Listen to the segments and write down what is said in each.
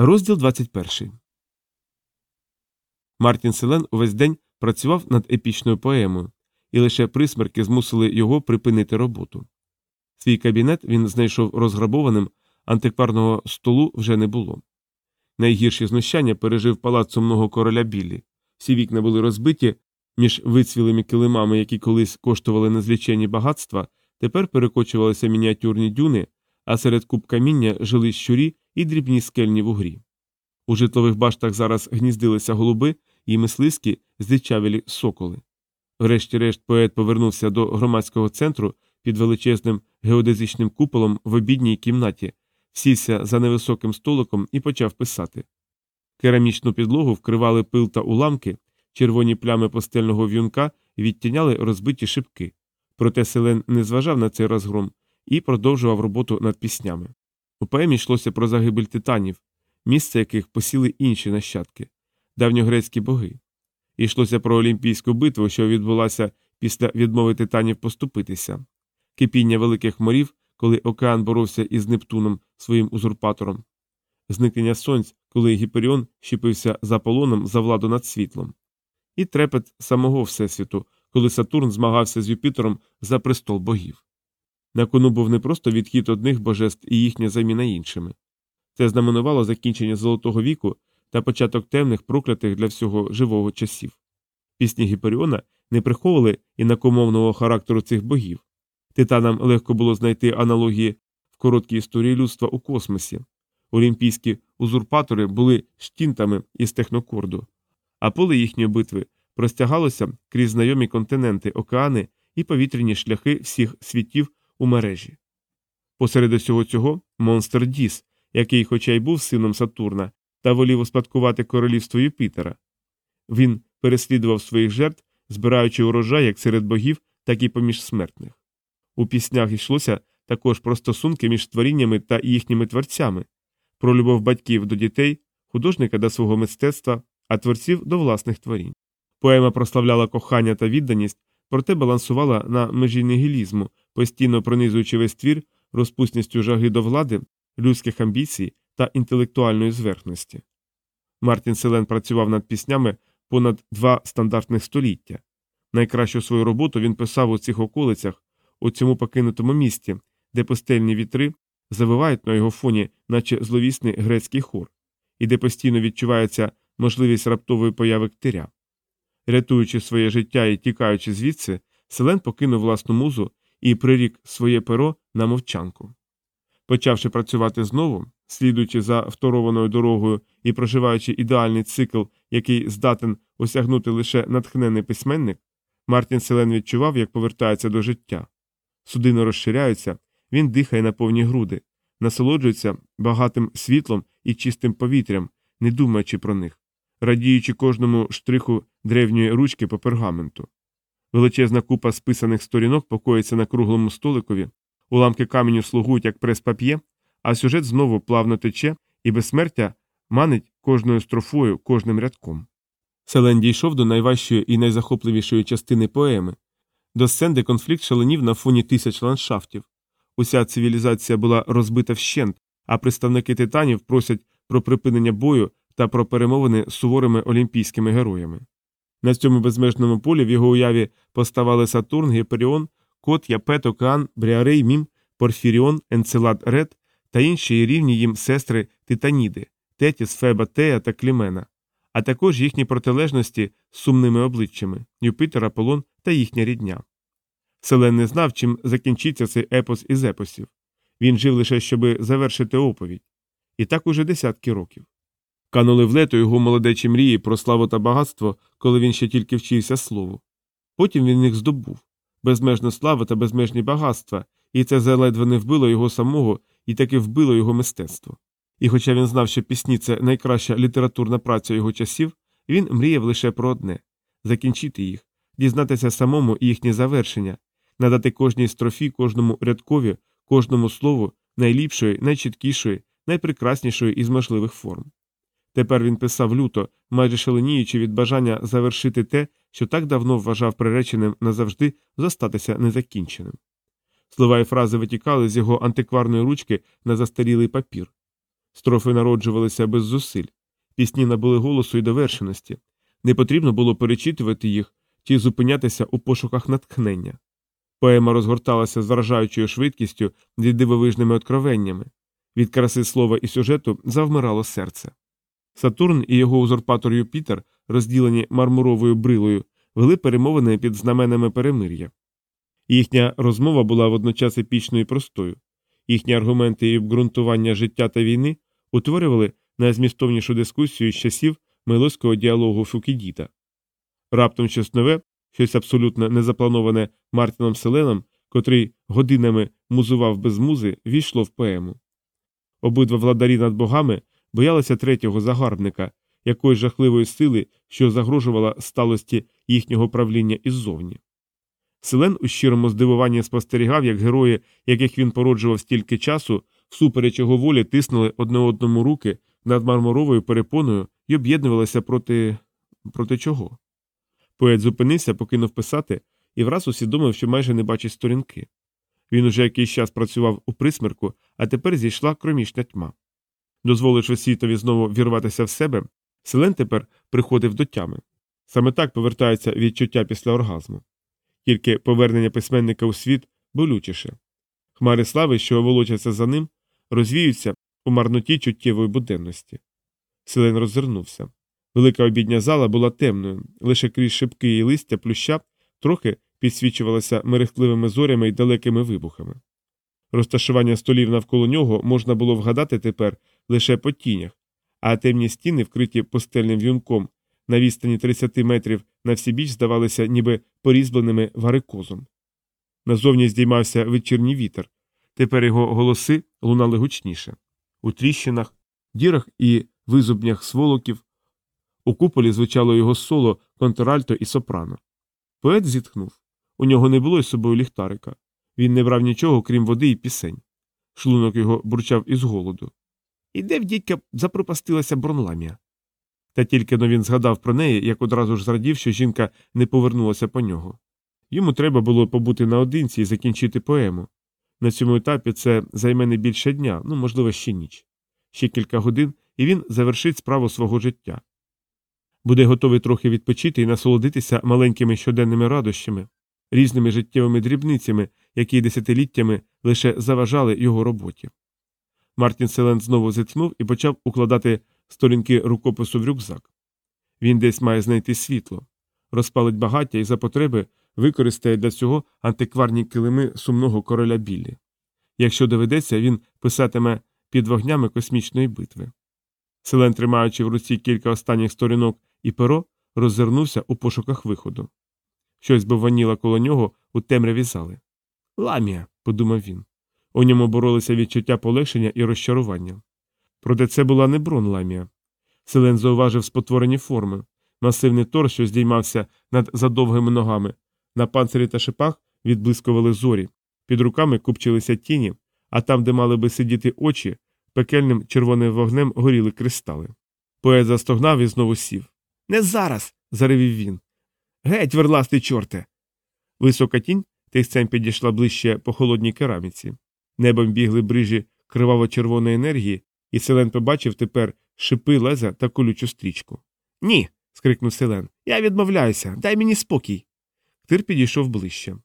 Розділ 21. Мартін Селен увесь день працював над епічною поемою, і лише присмерки змусили його припинити роботу. Свій кабінет він знайшов розграбованим, антикварного столу вже не було. Найгірші знущання пережив палац сумного короля Біллі. Всі вікна були розбиті між вицвілими килимами, які колись коштували незлічені багатства, тепер перекочувалися мініатюрні дюни, а серед куб каміння жили щурі і дрібні скельні вугрі. У житлових баштах зараз гніздилися голуби і мисливські здичавілі соколи. Врешті-решт поет повернувся до громадського центру під величезним геодезичним куполом в обідній кімнаті, сівся за невисоким столиком і почав писати. Керамічну підлогу вкривали пил та уламки, червоні плями постельного в'юнка відтіняли розбиті шибки. Проте Селен не зважав на цей розгром і продовжував роботу над піснями. У поемі йшлося про загибель титанів, місце яких посіли інші нащадки, давньогрецькі боги. Йшлося про Олімпійську битву, що відбулася після відмови титанів поступитися, кипіння великих морів, коли океан боровся із Нептуном своїм узурпатором, зникнення сонць, коли Гіперіон щепився за полоном за владу над світлом, і трепет самого Всесвіту, коли Сатурн змагався з Юпітером за престол богів. На кону був не просто відхід одних божеств і їхня заміна іншими. Це знаменувало закінчення Золотого віку та початок темних, проклятих для всього живого часів. Пісні Гіперіона не приховували інакомовного характеру цих богів. Титанам легко було знайти аналогії в короткій історії людства у космосі. Олімпійські узурпатори були штінтами із технокорду, а поле їхньої битви простягалося крізь знайомі континенти, океани і повітряні шляхи всіх світів у мережі. Посеред усього цього монстр Діс, який, хоча й був сином Сатурна, та волів успадкувати королівство Юпітера. Він переслідував своїх жертв, збираючи урожай як серед богів, так і поміж смертних. У піснях йшлося також про стосунки між творіннями та їхніми творцями, про любов батьків до дітей, художника до свого мистецтва, а творців до власних творінь. Поема прославляла кохання та відданість, проте балансувала на межі нігілізму, постійно пронизуючи весь твір розпусністю жаги до влади, людських амбіцій та інтелектуальної зверхності. Мартін Селен працював над піснями понад два стандартних століття. Найкращу свою роботу він писав у цих околицях, у цьому покинутому місті, де пустельні вітри завивають на його фоні, наче зловісний грецький хор, і де постійно відчувається можливість раптової появи ктиря. Рятуючи своє життя і тікаючи звідси, Селен покинув власну музу і прирік своє перо на мовчанку. Почавши працювати знову, слідуючи за второваною дорогою і проживаючи ідеальний цикл, який здатен осягнути лише натхнений письменник, Мартін Селен відчував, як повертається до життя. Судини розширяються, він дихає на повні груди, насолоджується багатим світлом і чистим повітрям, не думаючи про них, радіючи кожному штриху древньої ручки по пергаменту. Величезна купа списаних сторінок покоїться на круглому столикові, уламки каменю слугують як прес-пап'є, а сюжет знову плавно тече і безсмертя манить кожною строфою, кожним рядком. Селен дійшов до найважчої і найзахопливішої частини поеми, до сцен, де конфлікт шаленів на фоні тисяч ландшафтів. Уся цивілізація була розбита вщент, а представники титанів просять про припинення бою та про перемовини з суворими олімпійськими героями. На цьому безмежному полі в його уяві поставали Сатурн, Гіперіон, Кот, Япет, Океан, Бріарей, Мім, Порфіріон, Енцелад, Рет та інші рівні їм сестри Титаніди, Тетіс, Феба, Тея та Клімена, а також їхні протилежності з сумними обличчями Юпитер, Аполлон та їхня рідня. Селен не знав, чим закінчиться цей епос із епосів. Він жив лише, щоби завершити оповідь. І так уже десятки років. Канули в лето його молодечі мрії про славу та багатство, коли він ще тільки вчився слову. Потім він їх здобув безмежну славу та безмежні багатства, і це заледве не вбило його самого і таки вбило його мистецтво. І хоча він знав, що пісні це найкраща літературна праця його часів, він мріяв лише про одне закінчити їх, дізнатися самому їхнє завершення, надати кожній строфі, кожному рядкові, кожному слову найліпшої, найчіткішої, найпрекраснішої із можливих форм. Тепер він писав люто, майже шаленіючи від бажання завершити те, що так давно вважав приреченим назавжди зостатися незакінченим. Слова і фрази витікали з його антикварної ручки на застарілий папір. Строфи народжувалися без зусиль, пісні набули голосу і довершеності. Не потрібно було перечитувати їх чи зупинятися у пошуках натхнення. Поема розгорталася з вражаючою швидкістю зі дивовижними откровеннями. Від краси слова і сюжету завмирало серце. Сатурн і його узурпатор Юпітер, розділені мармуровою брилою, вели перемовини під знаменами перемир'я. Їхня розмова була водночас епічною і простою. Їхні аргументи і обґрунтування життя та війни утворювали найзмістовнішу дискусію з часів милоського діалогу Фукідіта. Раптом щось нове, щось абсолютно незаплановане Мартіном Селеном, котрий годинами музував без музи, війшло в поему. Обидва владарі над богами боялися третього загарбника, якоїсь жахливої сили, що загрожувала сталості їхнього правління іззовні. Селен у щирому здивуванні спостерігав, як герої, яких він породжував стільки часу, всупереч його волі тиснули одне одному руки над мармуровою перепоною і об'єднувалися проти. проти чого? Поет зупинився, покинув писати, і враз усвідомив, що майже не бачить сторінки. Він уже якийсь час працював у присмерку, а тепер зійшла кромішня тьма. Дозволивши світові знову вірватися в себе, Селен тепер приходив до тями. Саме так повертається відчуття після оргазму. Тільки повернення письменника у світ болючіше. Хмари слави, що волочаться за ним, розвіються у марноті чуттєвої буденності. Селен роззирнувся. Велика обідня зала була темною, лише крізь шибки і листя плюща трохи підсвічувалася мерехтливими зорями й далекими вибухами. Розташування столів навколо нього можна було вгадати тепер лише по тінях, а темні стіни, вкриті пустельним в'юнком, на відстані 30 метрів на всі біч здавалися ніби порізбленими варикозом. Назовні здіймався вечірній вітер. Тепер його голоси лунали гучніше. У тріщинах, дірах і визубнях сволоків. У куполі звучало його соло, контральто і сопрано. Поет зітхнув. У нього не було із собою ліхтарика. Він не брав нічого, крім води і пісень. Шлунок його бурчав із голоду. І де в дідька запропастилася бронламія. Та тільки но він згадав про неї, як одразу ж зрадів, що жінка не повернулася по нього. Йому треба було побути наодинці і закінчити поему. На цьому етапі це займе не більше дня, ну, можливо, ще ніч. Ще кілька годин, і він завершить справу свого життя. Буде готовий трохи відпочити і насолодитися маленькими щоденними радощами, різними життєвими дрібницями, які десятиліттями лише заважали його роботі. Мартін Селен знову зітхнув і почав укладати сторінки рукопису в рюкзак. Він десь має знайти світло, розпалить багаття і за потреби використає для цього антикварні килими сумного короля Біллі. Якщо доведеться, він писатиме під вогнями космічної битви. Селен, тримаючи в руці кілька останніх сторінок і перо, роззирнувся у пошуках виходу. Щось бовваніло коло нього у темряві зали. Ламія, подумав він. У ньому боролися відчуття полегшення і розчарування. Проте це була не брон ламія. Селен зауважив спотворені форми, масивний тор, що здіймався над задовгими ногами. На панцирі та шипах відблискували зорі, під руками купчилися тіні, а там, де мали би сидіти очі, пекельним червоним вогнем горіли кристали. Поет застогнав і знову сів. Не зараз. заревів він. Геть, верластий чорте. Висока тінь тихцем підійшла ближче по холодній кераміці. Небом бігли брижі криваво-червоної енергії, і Селен побачив тепер шипи леза та колючу стрічку. Ні. скрикнув Селен. Я відмовляюся, дай мені спокій. Ктир підійшов ближче.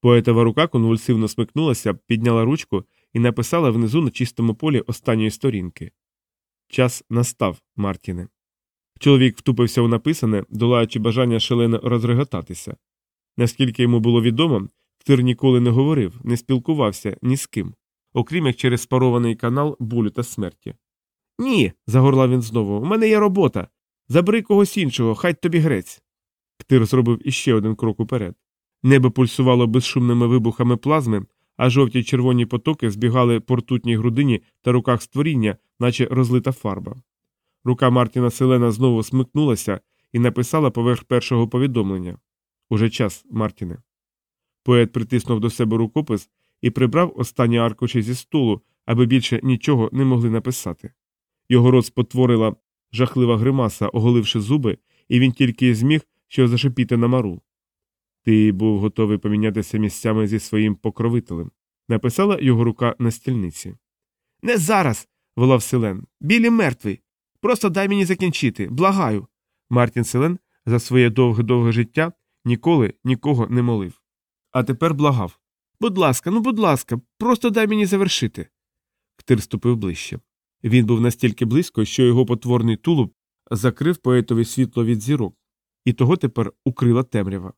Поетова рука конвульсивно смикнулася, підняла ручку і написала внизу на чистому полі останньої сторінки. Час настав, Мартіне. Чоловік втупився у написане, долаючи бажання шалено розреготатися. Наскільки йому було відомо, Ктир ніколи не говорив, не спілкувався ні з ким, окрім як через спарований канал болю та смерті. Ні. загорлав він знову. У мене є робота. Забери когось іншого, хай тобі грець. Ктир зробив іще один крок уперед. Небо пульсувало безшумними вибухами плазми, а жовті червоні потоки збігали по ртутній грудині та руках створіння, наче розлита фарба. Рука Мартіна Селена знову смикнулася і написала поверх першого повідомлення Уже час, Мартіне. Поет притиснув до себе рукопис і прибрав останні аркуші зі столу, аби більше нічого не могли написати. Його рот спотворила жахлива гримаса, оголивши зуби, і він тільки зміг що зашипіти на мару. Ти був готовий помінятися місцями зі своїм покровителем, написала його рука на стільниці. Не зараз. волав Селен. Білі мертвий. Просто дай мені закінчити, благаю. Мартін Селен за своє довге-довге життя ніколи нікого не молив. А тепер благав. Будь ласка, ну будь ласка, просто дай мені завершити. Ктир ступив ближче. Він був настільки близько, що його потворний тулуб закрив поетові світло від зірок, і того тепер укрила темрява.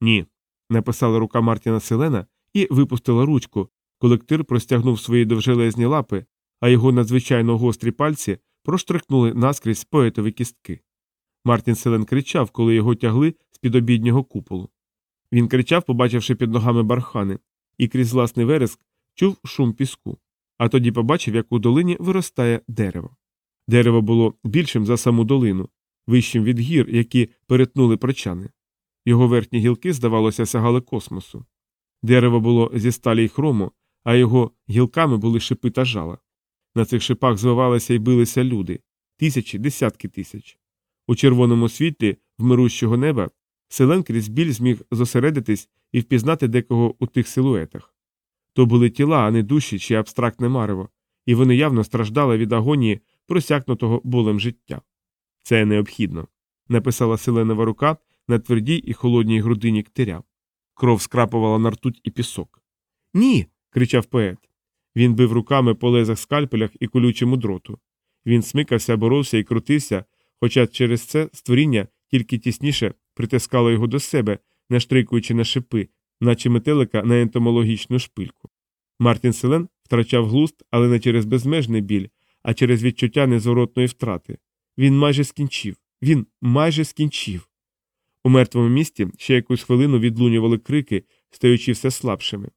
Ні, написала рука Мартіна Селена і випустила ручку, коли Ктир простягнув свої довжелезні лапи, а його надзвичайно гострі пальці проштрикнули наскрізь поетові кістки. Мартін Селен кричав, коли його тягли з під обіднього куполу. Він кричав, побачивши під ногами бархани, і крізь власний вереск чув шум піску, а тоді побачив, як у долині виростає дерево. Дерево було більшим за саму долину, вищим від гір, які перетнули прочани. Його верхні гілки, здавалося, сягали космосу. Дерево було зі сталі й хрому, а його гілками були шипи та жала. На цих шипах звивалися і билися люди тисячі, десятки тисяч. У червоному світлі вмирущого неба селен крізь біль зміг зосередитись і впізнати декого у тих силуетах. То були тіла, а не душі чи абстрактне марево, і вони явно страждали від агонії просякнутого болем життя. Це необхідно, написала селенова рука на твердій і холодній грудині ктиря. Кров скрапувала на ртуть і пісок. Ні. кричав поет. Він бив руками по лезах скальпелях і колючому дроту. Він смикався, боровся і крутився, хоча через це створіння тільки тісніше притискало його до себе, наштрикуючи на шипи, наче метелика на ентомологічну шпильку. Мартін Селен втрачав глуст, але не через безмежний біль, а через відчуття незворотної втрати. Він майже скінчив. Він майже скінчив. У мертвому місті ще якусь хвилину відлунювали крики, стаючи все слабшими.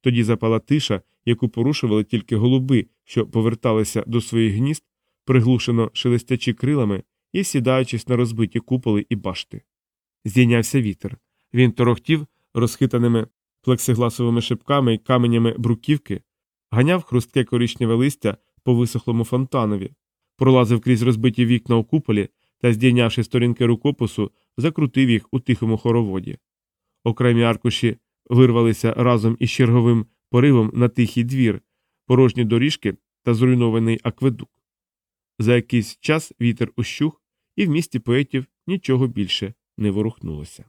Тоді запала тиша, яку порушували тільки голуби, що поверталися до своїх гнізд, приглушено шелестячи крилами і сідаючись на розбиті куполи і башти. Здійнявся вітер. Він торохтів розхитаними плексигласовими шипками і каменями бруківки, ганяв хрустке коричневе листя по висохлому фонтанові, пролазив крізь розбиті вікна у куполі та, здійнявши сторінки рукопису, закрутив їх у тихому хороводі. Окремі аркуші вирвалися разом із черговим поривом на тихий двір, порожні доріжки та зруйнований акведук. За якийсь час вітер ущух, і в місті поетів нічого більше не ворухнулося.